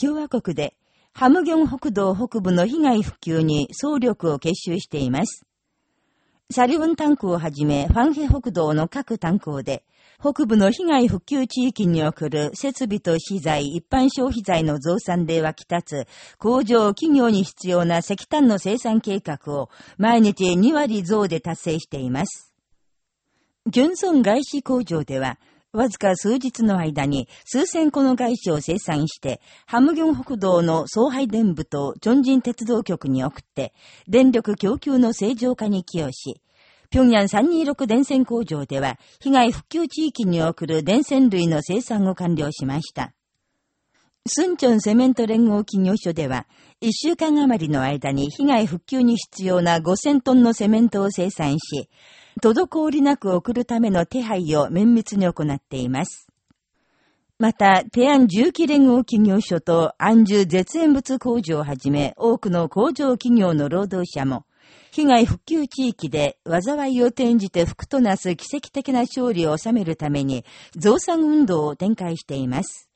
共和国で、ハムギョン北道北部の被害復旧に総力を結集しています。サリウンタンクをはじめ、ファンヘ北道の各炭鉱で、北部の被害復旧地域に送る設備と資材、一般消費財の増産で湧き立つ工場、企業に必要な石炭の生産計画を毎日2割増で達成しています。ギュンソン外資工場では、わずか数日の間に数千個の外資を生産して、ハムギョン北道の送配電部とチョンジン鉄道局に送って、電力供給の正常化に寄与し、平壌326電線工場では、被害復旧地域に送る電線類の生産を完了しました。スンチョンセメント連合企業所では、1週間余りの間に被害復旧に必要な5000トンのセメントを生産し、滞りなく送るための手配を綿密に行っています。また、テアン重機連合企業所と安住絶縁物工場をはじめ、多くの工場企業の労働者も、被害復旧地域で災いを転じて福となす奇跡的な勝利を収めるために増産運動を展開しています。